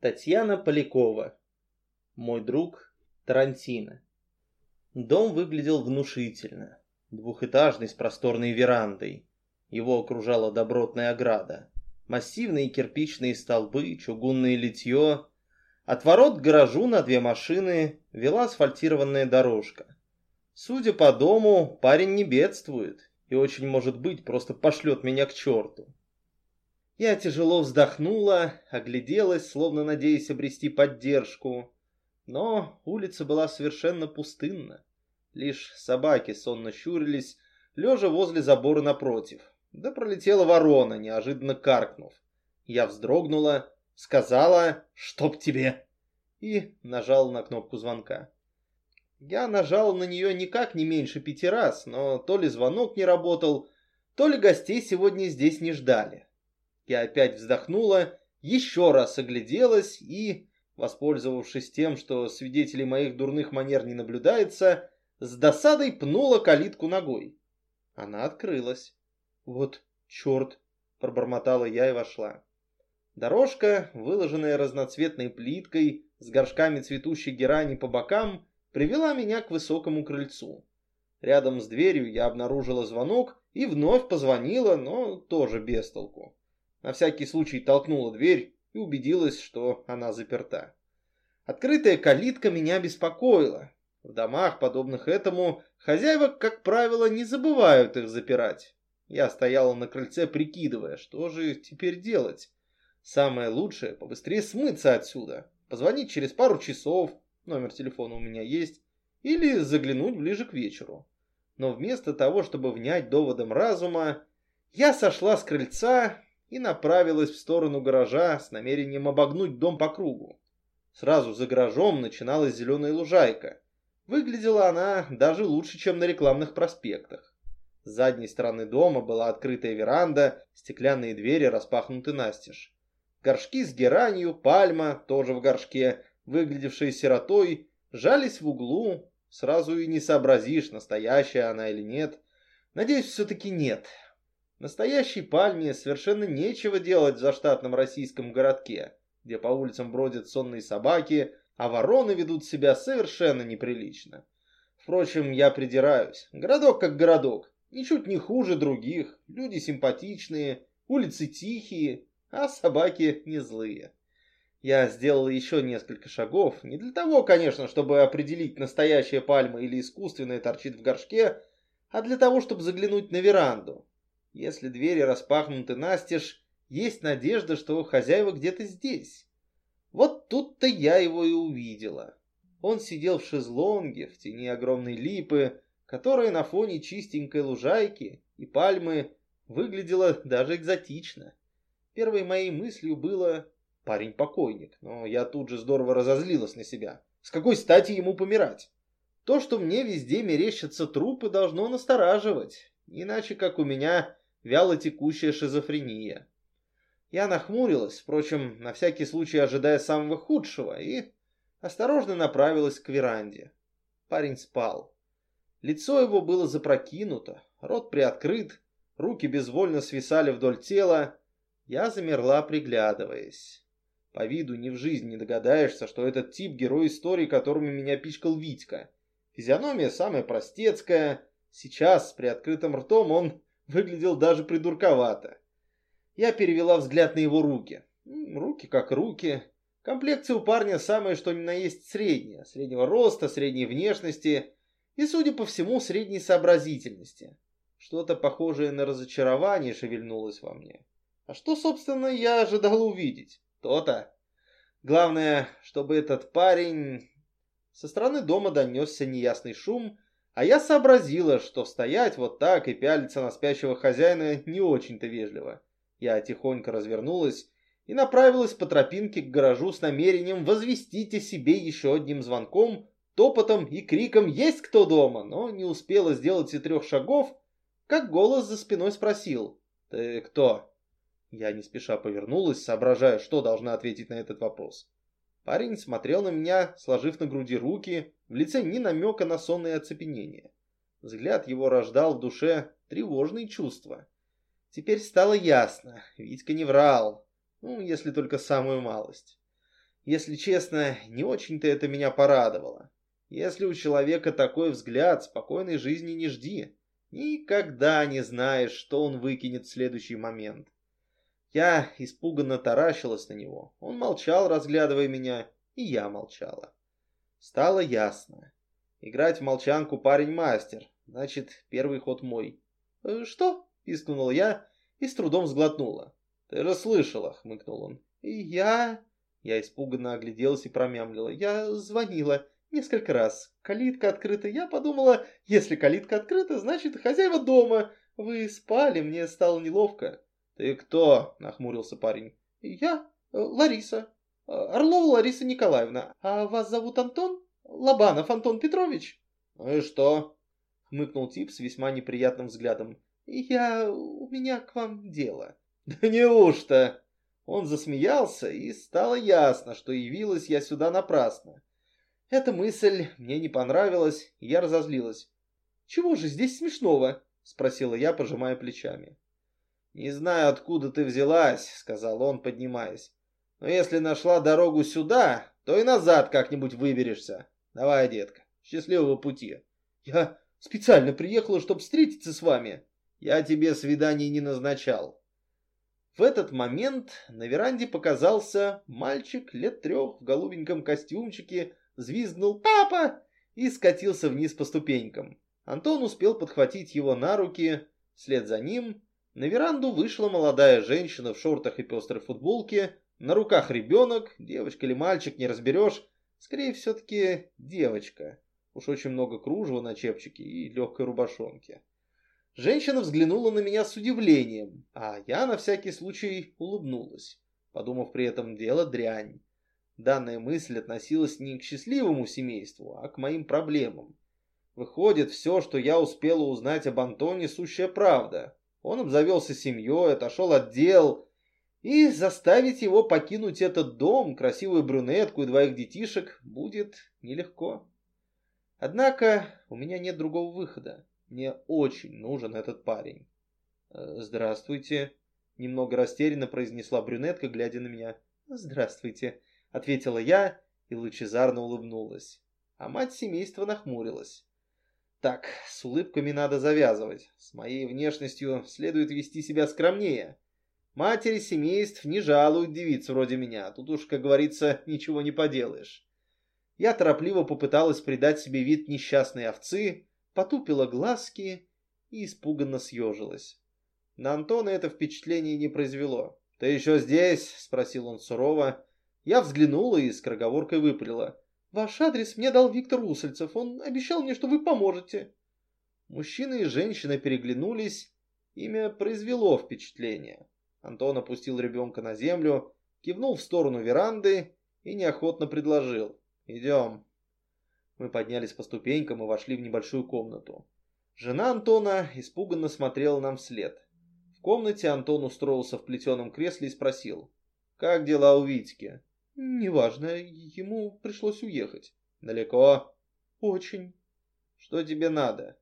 Татьяна Полякова. Мой друг Тарантино. Дом выглядел внушительно. Двухэтажный с просторной верандой. Его окружала добротная ограда. Массивные кирпичные столбы, чугунное литье. От ворот к гаражу на две машины вела асфальтированная дорожка. Судя по дому, парень не бедствует и очень может быть просто пошлет меня к черту. Я тяжело вздохнула, огляделась, словно надеясь обрести поддержку. Но улица была совершенно пустынна. Лишь собаки сонно щурились, лежа возле забора напротив. Да пролетела ворона, неожиданно каркнув. Я вздрогнула, сказала «Чтоб тебе!» и нажала на кнопку звонка. Я нажал на нее никак не меньше пяти раз, но то ли звонок не работал, то ли гостей сегодня здесь не ждали. Я опять вздохнула, еще раз огляделась и, воспользовавшись тем, что свидетелей моих дурных манер не наблюдается, с досадой пнула калитку ногой. Она открылась. «Вот черт!» — пробормотала я и вошла. Дорожка, выложенная разноцветной плиткой, с горшками цветущей герани по бокам, привела меня к высокому крыльцу. Рядом с дверью я обнаружила звонок и вновь позвонила, но тоже без толку. На всякий случай толкнула дверь и убедилась, что она заперта. Открытая калитка меня беспокоила. В домах, подобных этому, хозяева, как правило, не забывают их запирать. Я стояла на крыльце, прикидывая, что же теперь делать. Самое лучшее — побыстрее смыться отсюда, позвонить через пару часов, номер телефона у меня есть, или заглянуть ближе к вечеру. Но вместо того, чтобы внять доводом разума, я сошла с крыльца и направилась в сторону гаража с намерением обогнуть дом по кругу. Сразу за гаражом начиналась зеленая лужайка. Выглядела она даже лучше, чем на рекламных проспектах. С задней стороны дома была открытая веранда, стеклянные двери распахнуты настежь. Горшки с геранью, пальма, тоже в горшке, выглядевшие сиротой, жались в углу. Сразу и не сообразишь, настоящая она или нет. Надеюсь, все-таки нет. Настоящей пальме совершенно нечего делать в заштатном российском городке, где по улицам бродят сонные собаки, а вороны ведут себя совершенно неприлично. Впрочем, я придираюсь. Городок как городок, ничуть не хуже других. Люди симпатичные, улицы тихие, а собаки не злые. Я сделал еще несколько шагов, не для того, конечно, чтобы определить, настоящая пальма или искусственная торчит в горшке, а для того, чтобы заглянуть на веранду. Если двери распахнуты настежь, есть надежда, что хозяева где-то здесь. Вот тут-то я его и увидела. Он сидел в шезлонге, в тени огромной липы, которая на фоне чистенькой лужайки и пальмы выглядела даже экзотично. Первой моей мыслью было «парень-покойник», но я тут же здорово разозлилась на себя. С какой стати ему помирать? То, что мне везде мерещатся трупы, должно настораживать. Иначе как у меня вяло текущая шизофрения. Я нахмурилась, впрочем, на всякий случай ожидая самого худшего, и осторожно направилась к веранде. Парень спал. Лицо его было запрокинуто, рот приоткрыт, руки безвольно свисали вдоль тела. Я замерла, приглядываясь. По виду ни в жизни не догадаешься, что этот тип герой истории, которыми меня пичкал Витька. Физиономия самая простецкая. Сейчас с приоткрытым ртом он выглядел даже придурковато. Я перевела взгляд на его руки. Руки как руки. Комплекция у парня самая что ни на есть средняя. Среднего роста, средней внешности и, судя по всему, средней сообразительности. Что-то похожее на разочарование шевельнулось во мне. А что, собственно, я ожидал увидеть? То-то. Главное, чтобы этот парень... Со стороны дома донесся неясный шум, а я сообразила, что стоять вот так и пялиться на спящего хозяина не очень-то вежливо. Я тихонько развернулась и направилась по тропинке к гаражу с намерением возвестить о себе еще одним звонком, топотом и криком «Есть кто дома?», но не успела сделать и трех шагов, как голос за спиной спросил «Ты кто?». Я не спеша повернулась, соображая, что должна ответить на этот вопрос. Парень смотрел на меня, сложив на груди руки, в лице ни намека на сонное оцепенение. Взгляд его рождал в душе тревожные чувства. Теперь стало ясно, Витька не врал, ну, если только самую малость. Если честно, не очень-то это меня порадовало. Если у человека такой взгляд, спокойной жизни не жди. Никогда не знаешь, что он выкинет в следующий момент. Я испуганно таращилась на него. Он молчал, разглядывая меня, и я молчала. Стало ясно. Играть в молчанку парень мастер, значит, первый ход мой. «Э, «Что?» — пискнула я и с трудом сглотнула. «Ты же слышала», — хмыкнул он. «Я...» Я испуганно огляделась и промямлила. «Я звонила несколько раз. Калитка открыта. Я подумала, если калитка открыта, значит, хозяева дома. Вы спали, мне стало неловко». «Ты кто?» — нахмурился парень. «Я э, Лариса. Э, Орлова Лариса Николаевна. А вас зовут Антон? Лобанов Антон Петрович?» «Ну и что?» — хмыкнул тип с весьма неприятным взглядом. «Я... у меня к вам дело». «Да неужто?» Он засмеялся, и стало ясно, что явилась я сюда напрасно. Эта мысль мне не понравилась, и я разозлилась. «Чего же здесь смешного?» — спросила я, пожимая плечами. «Не знаю, откуда ты взялась», — сказал он, поднимаясь. «Но если нашла дорогу сюда, то и назад как-нибудь выберешься. Давай, детка, счастливого пути. Я специально приехала, чтобы встретиться с вами. Я тебе свиданий не назначал». В этот момент на веранде показался мальчик лет трех в голубеньком костюмчике, взвизгнул «Папа!» и скатился вниз по ступенькам. Антон успел подхватить его на руки, вслед за ним на веранду вышла молодая женщина в шортах и пестрой футболке, на руках ребенок, девочка или мальчик, не разберешь. Скорее, все-таки девочка. Уж очень много кружева на чепчике и легкой рубашонке. Женщина взглянула на меня с удивлением, а я на всякий случай улыбнулась, подумав при этом дело дрянь. Данная мысль относилась не к счастливому семейству, а к моим проблемам. Выходит, все, что я успела узнать об Антоне, сущая правда. Он обзавелся семьей, отошел от дел, и заставить его покинуть этот дом, красивую брюнетку и двоих детишек, будет нелегко. Однако у меня нет другого выхода. Мне очень нужен этот парень. «Э, «Здравствуйте», — немного растерянно произнесла брюнетка, глядя на меня. «Здравствуйте», — ответила я и лучезарно улыбнулась. А мать семейства нахмурилась. Так, с улыбками надо завязывать. С моей внешностью следует вести себя скромнее. Матери семейств не жалуют девиц вроде меня. Тут уж, как говорится, ничего не поделаешь. Я торопливо попыталась придать себе вид несчастной овцы, потупила глазки и испуганно съежилась. На Антона это впечатление не произвело. «Ты еще здесь?» — спросил он сурово. Я взглянула и с кроговоркой выпалила. Ваш адрес мне дал Виктор Усольцев. Он обещал мне, что вы поможете. Мужчина и женщина переглянулись. Имя произвело впечатление. Антон опустил ребенка на землю, кивнул в сторону веранды и неохотно предложил. «Идем». Мы поднялись по ступенькам и вошли в небольшую комнату. Жена Антона испуганно смотрела нам вслед. В комнате Антон устроился в плетеном кресле и спросил. «Как дела у Витьки?» «Неважно, ему пришлось уехать». «Далеко?» «Очень». «Что тебе надо?»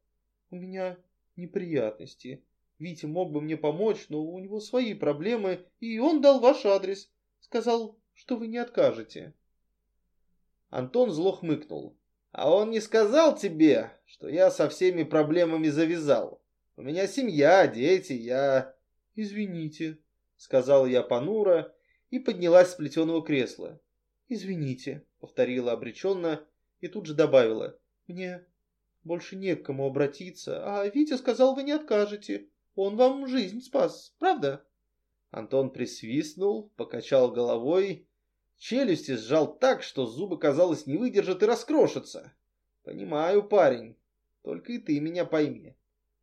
«У меня неприятности. Витя мог бы мне помочь, но у него свои проблемы, и он дал ваш адрес. Сказал, что вы не откажете». Антон зло хмыкнул. «А он не сказал тебе, что я со всеми проблемами завязал? У меня семья, дети, я...» «Извините», — сказал я понуро, и поднялась с плетеного кресла. «Извините», — повторила обреченно и тут же добавила. «Мне больше не к кому обратиться, а Витя сказал, вы не откажете. Он вам жизнь спас, правда?» Антон присвистнул, покачал головой, челюсти сжал так, что зубы, казалось, не выдержат и раскрошатся. «Понимаю, парень, только и ты меня пойми».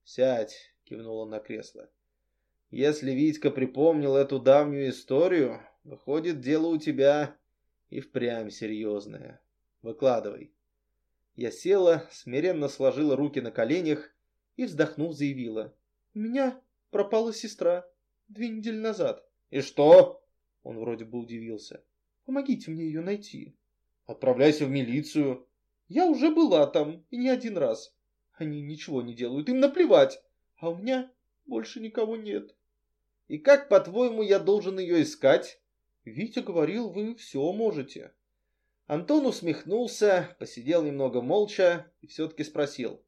«Сядь», — кивнул он на кресло. «Если Витька припомнил эту давнюю историю, Выходит, дело у тебя и впрямь серьезное. Выкладывай. Я села, смиренно сложила руки на коленях и, вздохнув, заявила. У меня пропала сестра две недели назад. И что? Он вроде бы удивился. Помогите мне ее найти. Отправляйся в милицию. Я уже была там, и не один раз. Они ничего не делают, им наплевать. А у меня больше никого нет. И как, по-твоему, я должен ее искать? Витя говорил, вы все можете. Антон усмехнулся, посидел немного молча и все-таки спросил.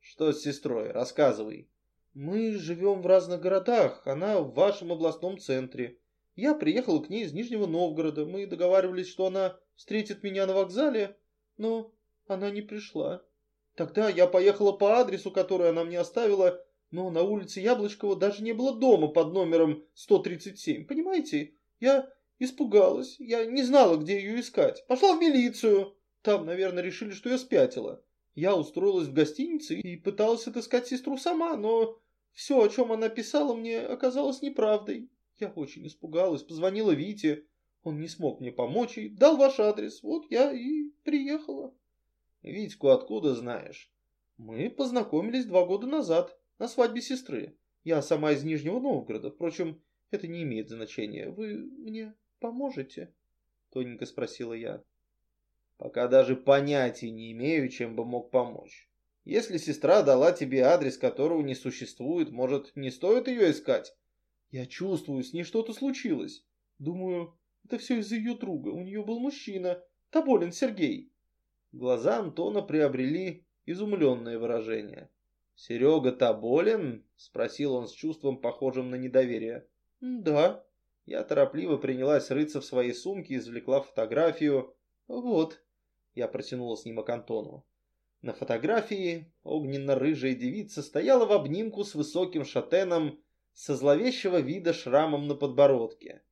Что с сестрой? Рассказывай. Мы живем в разных городах, она в вашем областном центре. Я приехал к ней из Нижнего Новгорода. Мы договаривались, что она встретит меня на вокзале, но она не пришла. Тогда я поехала по адресу, который она мне оставила, но на улице Яблочкова даже не было дома под номером 137. Понимаете? Я испугалась. Я не знала, где ее искать. Пошла в милицию. Там, наверное, решили, что я спятила. Я устроилась в гостинице и пыталась отыскать сестру сама, но все, о чем она писала, мне оказалось неправдой. Я очень испугалась, позвонила Вите. Он не смог мне помочь и дал ваш адрес. Вот я и приехала. Витьку откуда знаешь? Мы познакомились два года назад на свадьбе сестры. Я сама из Нижнего Новгорода. Впрочем, это не имеет значения. Вы мне поможете? Тоненько спросила я. Пока даже понятия не имею, чем бы мог помочь. Если сестра дала тебе адрес, которого не существует, может, не стоит ее искать? Я чувствую, с ней что-то случилось. Думаю, это все из-за ее друга. У нее был мужчина. Тоболин Сергей. Глаза Антона приобрели изумленное выражение. «Серега Тоболин?» – спросил он с чувством, похожим на недоверие. «Да». Я торопливо принялась рыться в своей сумке извлекла фотографию. «Вот». Я протянула снимок Антону. На фотографии огненно-рыжая девица стояла в обнимку с высоким шатеном со зловещего вида шрамом на подбородке.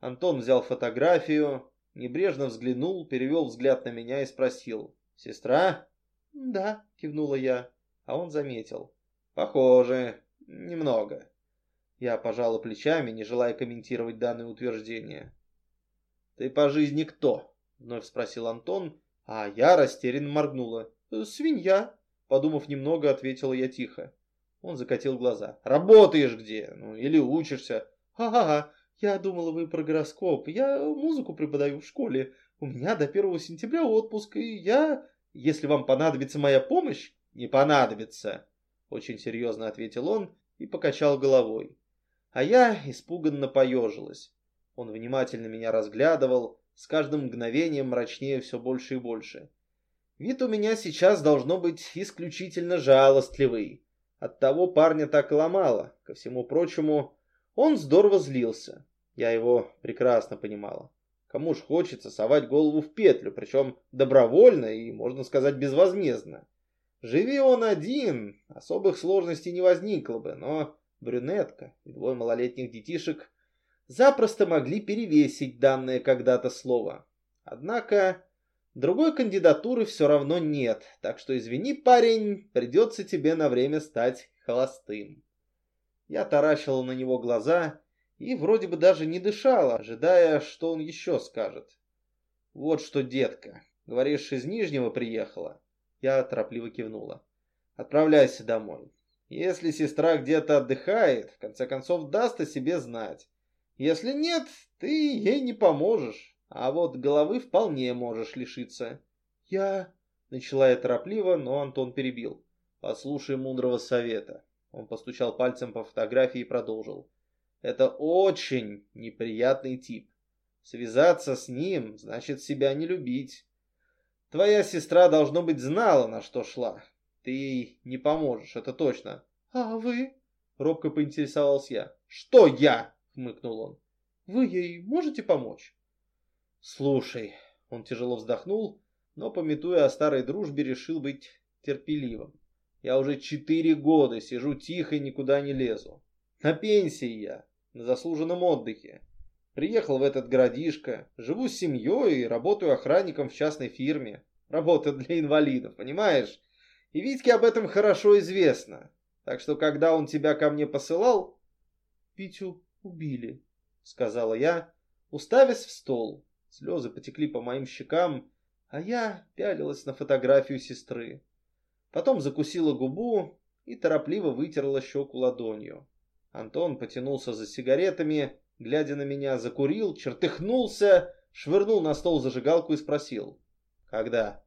Антон взял фотографию, небрежно взглянул, перевел взгляд на меня и спросил. «Сестра?» «Да», — кивнула я, а он заметил. «Похоже, немного». Я пожала плечами, не желая комментировать данное утверждение. «Ты по жизни кто?» — вновь спросил Антон, а я растерянно моргнула. «Свинья», — подумав немного, ответила я тихо. Он закатил глаза. «Работаешь где? Ну, или учишься?» «Ага, я думала, вы про гороскоп. Я музыку преподаю в школе. У меня до 1 сентября отпуск, и я... Если вам понадобится моя помощь...» «Не понадобится», — очень серьезно ответил он и покачал головой. А я испуганно поежилась. Он внимательно меня разглядывал, с каждым мгновением мрачнее все больше и больше. Вид у меня сейчас должно быть исключительно жалостливый. От того парня так ломало. Ко всему прочему, он здорово злился. Я его прекрасно понимала. Кому ж хочется совать голову в петлю, причем добровольно и, можно сказать, безвозмездно. Живи он один, особых сложностей не возникло бы, но брюнетка и двое малолетних детишек запросто могли перевесить данное когда-то слово. Однако другой кандидатуры все равно нет, так что извини, парень, придется тебе на время стать холостым. Я таращила на него глаза и вроде бы даже не дышала, ожидая, что он еще скажет. «Вот что, детка, говоришь, из Нижнего приехала?» Я торопливо кивнула. «Отправляйся домой. Если сестра где-то отдыхает, в конце концов даст о себе знать. Если нет, ты ей не поможешь, а вот головы вполне можешь лишиться». «Я...» — начала я торопливо, но Антон перебил. «Послушай мудрого совета. Он постучал пальцем по фотографии и продолжил. Это очень неприятный тип. Связаться с ним значит себя не любить. Твоя сестра, должно быть, знала, на что шла. Ты ей не поможешь, это точно. А вы? Робко поинтересовался я. Что я? Хмыкнул он. Вы ей можете помочь? Слушай, он тяжело вздохнул, но, пометуя о старой дружбе, решил быть терпеливым. Я уже четыре года сижу тихо и никуда не лезу. На пенсии я, на заслуженном отдыхе. Приехал в этот городишко, живу с семьей и работаю охранником в частной фирме. Работа для инвалидов, понимаешь? И Витьке об этом хорошо известно. Так что, когда он тебя ко мне посылал... Витю убили, сказала я, уставясь в стол. Слезы потекли по моим щекам, а я пялилась на фотографию сестры потом закусила губу и торопливо вытерла щеку ладонью. Антон потянулся за сигаретами, глядя на меня, закурил, чертыхнулся, швырнул на стол зажигалку и спросил. «Когда?»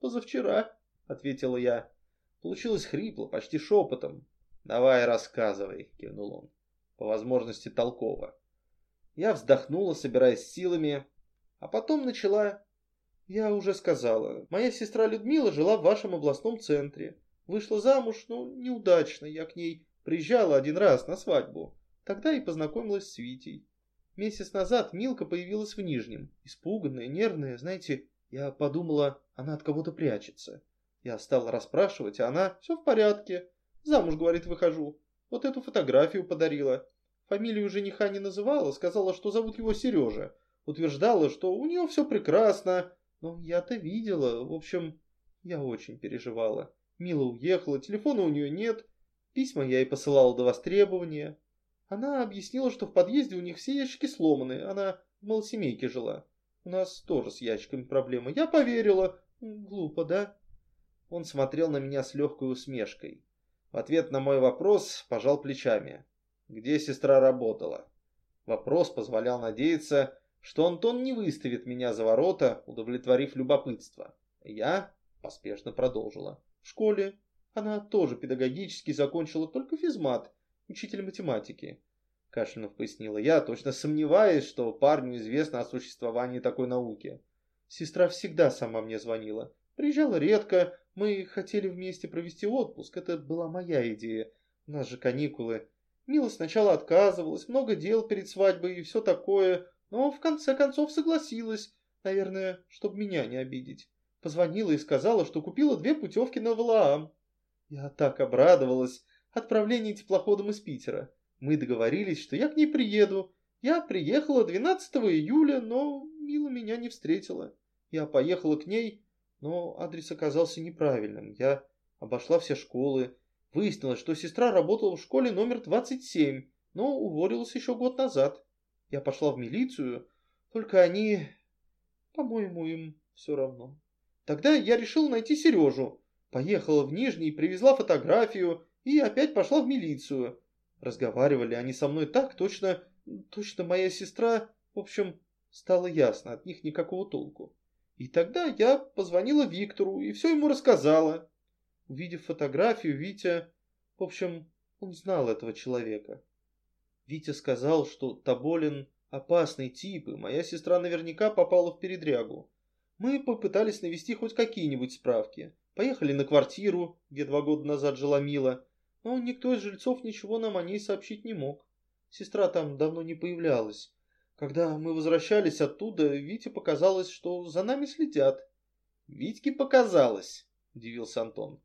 «Позавчера», — ответила я. Получилось хрипло, почти шепотом. «Давай рассказывай», — кивнул он. «По возможности толково». Я вздохнула, собираясь силами, а потом начала... Я уже сказала, моя сестра Людмила жила в вашем областном центре. Вышла замуж, но неудачно, я к ней приезжала один раз на свадьбу. Тогда и познакомилась с Витей. Месяц назад Милка появилась в Нижнем, испуганная, нервная, знаете, я подумала, она от кого-то прячется. Я стала расспрашивать, а она «все в порядке». Замуж, говорит, выхожу. Вот эту фотографию подарила. Фамилию жениха не называла, сказала, что зовут его Сережа. Утверждала, что у нее все прекрасно. Но я-то видела. В общем, я очень переживала. Мила уехала, телефона у нее нет. Письма я ей посылала до востребования. Она объяснила, что в подъезде у них все ящики сломаны. Она в малосемейке жила. У нас тоже с ящиками проблемы. Я поверила. Глупо, да? Он смотрел на меня с легкой усмешкой. В ответ на мой вопрос пожал плечами. Где сестра работала? Вопрос позволял надеяться, что Антон не выставит меня за ворота, удовлетворив любопытство. Я поспешно продолжила. В школе она тоже педагогически закончила только физмат, учитель математики. Кашлянув пояснила я, точно сомневаюсь, что парню известно о существовании такой науки. Сестра всегда сама мне звонила. Приезжала редко, мы хотели вместе провести отпуск, это была моя идея. У нас же каникулы. Мила сначала отказывалась, много дел перед свадьбой и все такое, но в конце концов согласилась, наверное, чтобы меня не обидеть. Позвонила и сказала, что купила две путевки на Валаам. Я так обрадовалась отправлению теплоходом из Питера. Мы договорились, что я к ней приеду. Я приехала 12 июля, но Мила меня не встретила. Я поехала к ней но адрес оказался неправильным. Я обошла все школы. Выяснилось, что сестра работала в школе номер 27, но уволилась еще год назад. Я пошла в милицию, только они... По-моему, им все равно. Тогда я решила найти Сережу. Поехала в Нижний, привезла фотографию и опять пошла в милицию. Разговаривали они со мной так, точно... Точно моя сестра... В общем, стало ясно, от них никакого толку. И тогда я позвонила Виктору и все ему рассказала. Увидев фотографию, Витя... В общем, он знал этого человека. Витя сказал, что Тоболин опасный тип, и моя сестра наверняка попала в передрягу. Мы попытались навести хоть какие-нибудь справки. Поехали на квартиру, где два года назад жила Мила, но никто из жильцов ничего нам о ней сообщить не мог. Сестра там давно не появлялась. Когда мы возвращались оттуда, Вите показалось, что за нами следят. Витьке показалось, удивился Антон.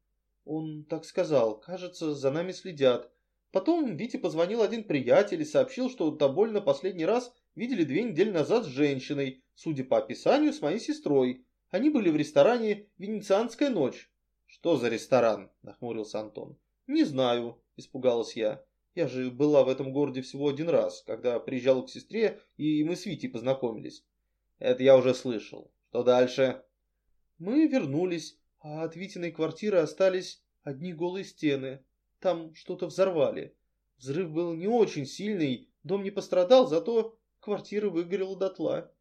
Он так сказал, кажется, за нами следят. Потом Вите позвонил один приятель и сообщил, что Тобольна последний раз видели две недели назад с женщиной, судя по описанию, с моей сестрой. Они были в ресторане «Венецианская ночь». «Что за ресторан?» – нахмурился Антон. «Не знаю», – испугалась я. Я же была в этом городе всего один раз, когда приезжала к сестре, и мы с Витей познакомились. Это я уже слышал. Что дальше? Мы вернулись, а от Витиной квартиры остались одни голые стены. Там что-то взорвали. Взрыв был не очень сильный, дом не пострадал, зато квартира выгорела дотла.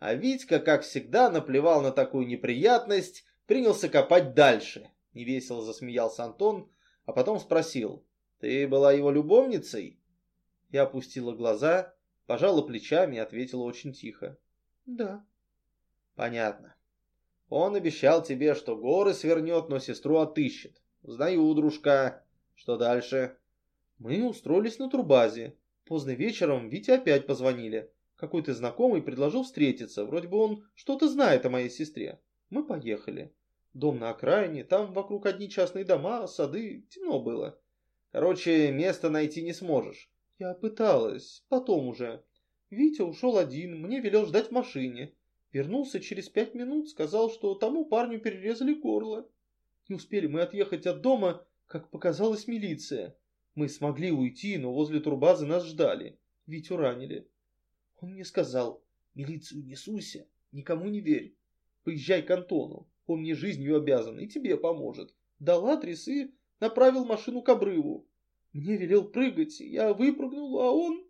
А Витька, как всегда, наплевал на такую неприятность, принялся копать дальше. Невесело засмеялся Антон, а потом спросил. «Ты была его любовницей?» Я опустила глаза, пожала плечами и ответила очень тихо. «Да». «Понятно. Он обещал тебе, что горы свернет, но сестру отыщет. Знаю, дружка. Что дальше?» Мы устроились на турбазе. Поздно вечером Вите опять позвонили. Какой-то знакомый предложил встретиться. Вроде бы он что-то знает о моей сестре. Мы поехали. Дом на окраине, там вокруг одни частные дома, сады, темно было. Короче, место найти не сможешь. Я пыталась, потом уже. Витя ушел один, мне велел ждать в машине. Вернулся через пять минут, сказал, что тому парню перерезали горло. Не успели мы отъехать от дома, как показалась милиция. Мы смогли уйти, но возле турбазы нас ждали. Витю ранили. Он мне сказал, милицию не суйся, никому не верь. Поезжай к Антону, он мне жизнью обязан и тебе поможет. Дал адрес и направил машину к обрыву. Мне велел прыгать, я выпрыгнул, а он...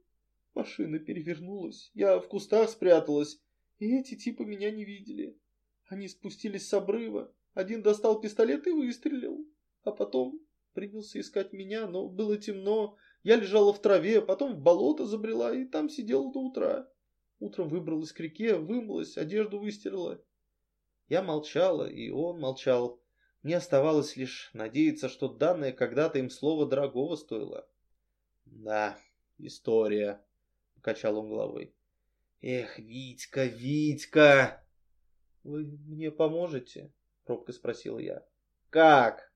Машина перевернулась, я в кустах спряталась, и эти типа меня не видели. Они спустились с обрыва, один достал пистолет и выстрелил, а потом принялся искать меня, но было темно, Я лежала в траве, потом в болото забрела и там сидела до утра. Утром выбралась к реке, вымылась, одежду выстирала. Я молчала, и он молчал. Мне оставалось лишь надеяться, что данное когда-то им слово дорогого стоило. «Да, история», — покачал он головой. «Эх, Витька, Витька!» «Вы мне поможете?» — робко спросил я. «Как?»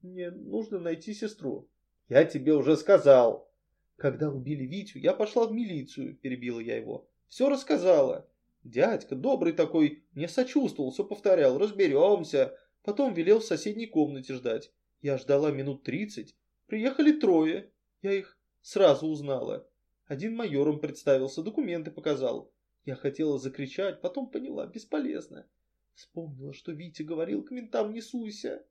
«Мне нужно найти сестру». «Я тебе уже сказал». «Когда убили Витю, я пошла в милицию», — перебила я его. «Все рассказала». Дядька, добрый такой, мне сочувствовал, все повторял, разберемся. Потом велел в соседней комнате ждать. Я ждала минут тридцать. Приехали трое. Я их сразу узнала. Один майором представился, документы показал. Я хотела закричать, потом поняла, бесполезно. Вспомнила, что Витя говорил, к ментам не суйся.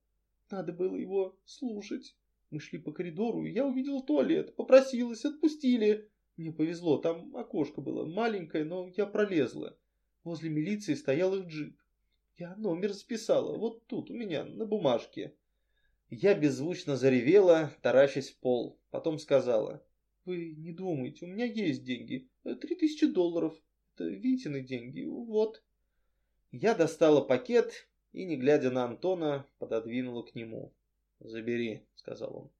Надо было его слушать. Мы шли по коридору, и я увидела туалет, попросилась, отпустили. Мне повезло, там окошко было маленькое, но я пролезла. Возле милиции стоял их джип. Я номер записала, вот тут, у меня, на бумажке. Я беззвучно заревела, таращась в пол. Потом сказала, вы не думайте, у меня есть деньги. Три тысячи долларов. Это Витины деньги, вот. Я достала пакет и, не глядя на Антона, пододвинула к нему. «Забери», — сказал он.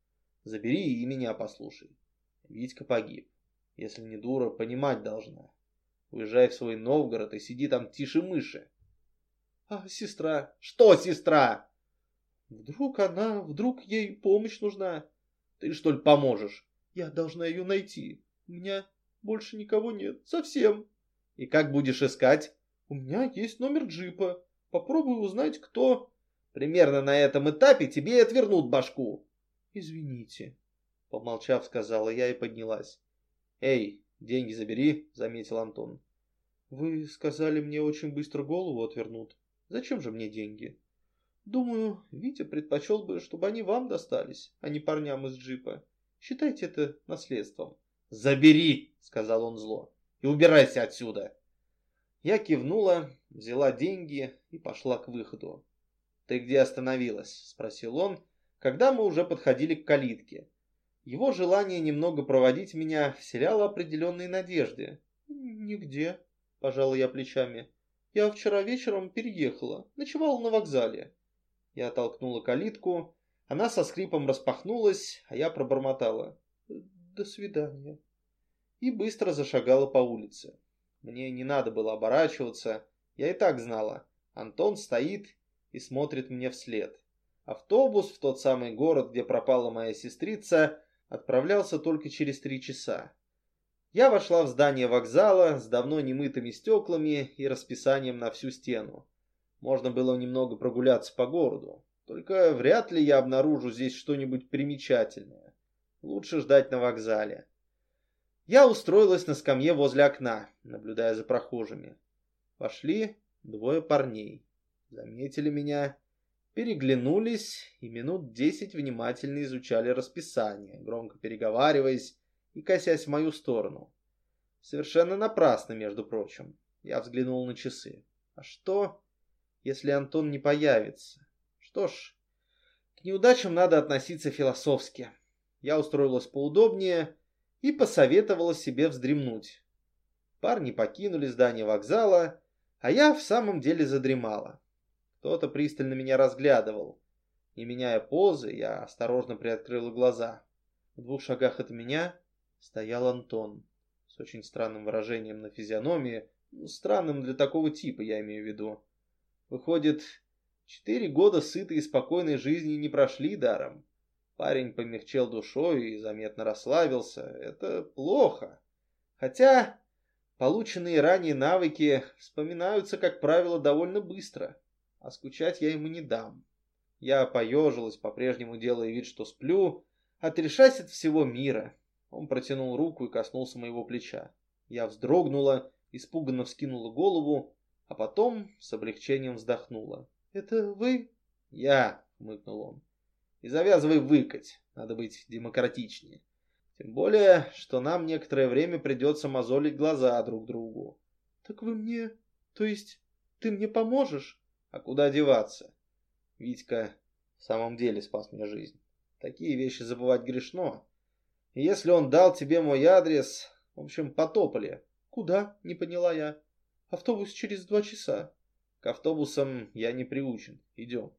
«Забери и меня послушай. Витька погиб. Если не дура, понимать должна. Уезжай в свой Новгород и сиди там тише мыши. А сестра? Что сестра? Вдруг она, вдруг ей помощь нужна. Ты что ли поможешь? Я должна ее найти. У меня больше никого нет, совсем. И как будешь искать? У меня есть номер джипа. Попробую узнать, кто... Примерно на этом этапе тебе и отвернут башку. Извините, помолчав, сказала я и поднялась. Эй, «Деньги забери», — заметил Антон. «Вы сказали, мне очень быстро голову отвернут. Зачем же мне деньги?» «Думаю, Витя предпочел бы, чтобы они вам достались, а не парням из джипа. Считайте это наследством». «Забери», — сказал он зло, — «и убирайся отсюда». Я кивнула, взяла деньги и пошла к выходу. «Ты где остановилась?» — спросил он, когда мы уже подходили к калитке. Его желание немного проводить меня вселяло определенные надежды. «Нигде», – пожала я плечами. «Я вчера вечером переехала, ночевала на вокзале». Я толкнула калитку, она со скрипом распахнулась, а я пробормотала. «До свидания». И быстро зашагала по улице. Мне не надо было оборачиваться, я и так знала. Антон стоит и смотрит мне вслед. Автобус в тот самый город, где пропала моя сестрица, отправлялся только через три часа. Я вошла в здание вокзала с давно немытыми стеклами и расписанием на всю стену. Можно было немного прогуляться по городу. Только вряд ли я обнаружу здесь что-нибудь примечательное. Лучше ждать на вокзале. Я устроилась на скамье возле окна, наблюдая за прохожими. Пошли двое парней. Заметили меня переглянулись и минут десять внимательно изучали расписание, громко переговариваясь и косясь в мою сторону. Совершенно напрасно, между прочим. Я взглянул на часы. А что, если Антон не появится? Что ж, к неудачам надо относиться философски. Я устроилась поудобнее и посоветовала себе вздремнуть. Парни покинули здание вокзала, а я в самом деле задремала. Кто-то пристально меня разглядывал. Не меняя позы, я осторожно приоткрыла глаза. В двух шагах от меня стоял Антон с очень странным выражением на физиономии, ну, странным для такого типа, я имею в виду. Выходит, четыре года сытой и спокойной жизни не прошли даром. Парень помягчел душой и заметно расслабился. Это плохо. Хотя полученные ранее навыки вспоминаются, как правило, довольно быстро а скучать я ему не дам. Я поежилась, по-прежнему делая вид, что сплю, отрешась от всего мира. Он протянул руку и коснулся моего плеча. Я вздрогнула, испуганно вскинула голову, а потом с облегчением вздохнула. «Это вы?» «Я», — хмыкнул он. «И завязывай выкать, надо быть демократичнее. Тем более, что нам некоторое время придется мозолить глаза друг другу». «Так вы мне... То есть ты мне поможешь?» А куда деваться? Витька в самом деле спас мне жизнь. Такие вещи забывать грешно. Если он дал тебе мой адрес, в общем, потопали. Куда? Не поняла я. Автобус через два часа. К автобусам я не приучен. Идем.